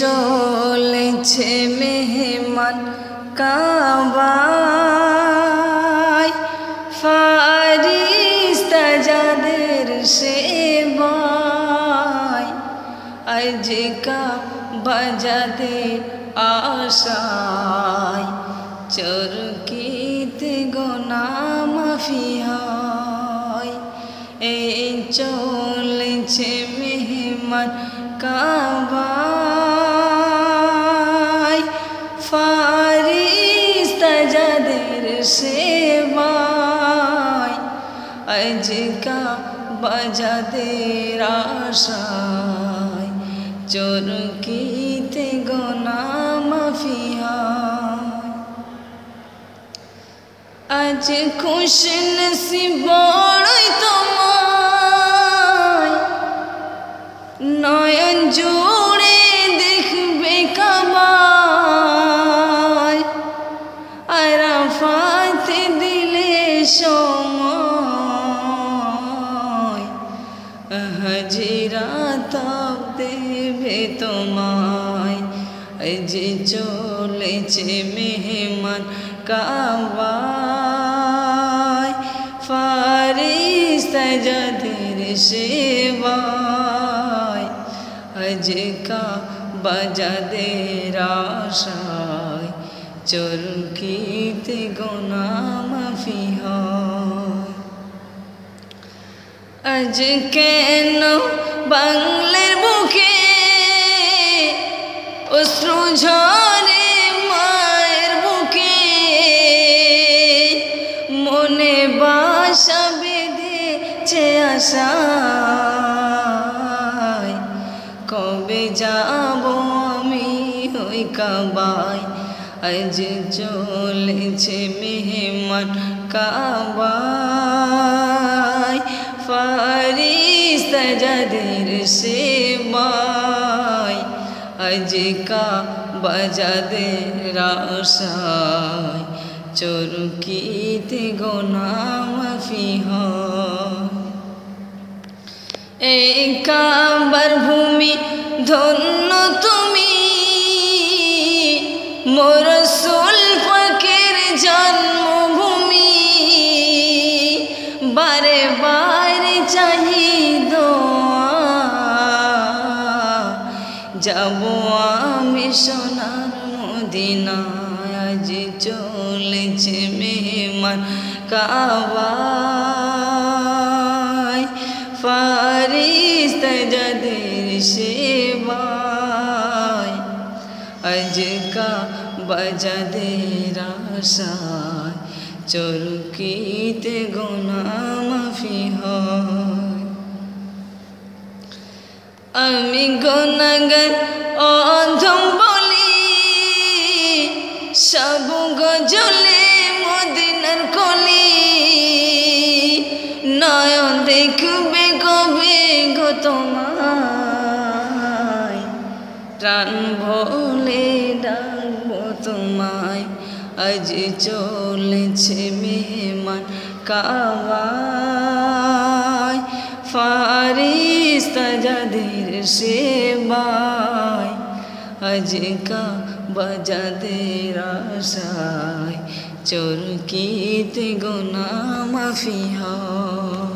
চলেছে মেহমান কাবায়। ফারিস্তা যাদের সেবায়। আজ বাজাতে আশায়। চরকিতে গোনা মাফি হয় এই চলেছে মেহমান কাবায়। সেবায় আজকা বাজাদের আশায় চরকিতে গোনা মাফি হয় আজ খুশ নসিব বড়ই তোমায় নয়ন জুড়ে দেখবে কাবায় আরাফাত দিলে সময়, হাজিরা তাপ দেবে তোমায় যে চলেছে মেহমান কাবায় ফারিস্তা যাদের সেবায় আজকা বাজাদের আশায়, চরকিতে গোনা আজ কেন বাংলার বুকে অশ্রু ঝরে মায়ের বুকে মনে বাসা বেঁধেছে আশায় কবে যাব আমি ওই কাবায় আজ চলেছে মেহমান কাবায়। ফারিস্তা যাদের সেবায় আজ কা বাজাদের আশায়। চরকিতে গোনা মাফি এই কাবার ভূমি ধন্য তুমি যাব আমি সোনার মদিনায়, আজ চলেছে মেহমান কাবায়। ফারিস্তা যাদের সেবায় আজকা বাজাদের আশায়। চরকিতে গোনা মাফি হয়। আমি গনাগান অধম বলি সব গজলে মদিনার কলি। নয়ন দেখবে কবে গো তোমায়? প্রাণ ভোলে ডাকবো তোমায়। আজ চলেছে মেহমান কাবায় ফারিস্তা যাদের সেবায় আজকা বাজাদের আশায় চরকিতে গোনা মাফি হয়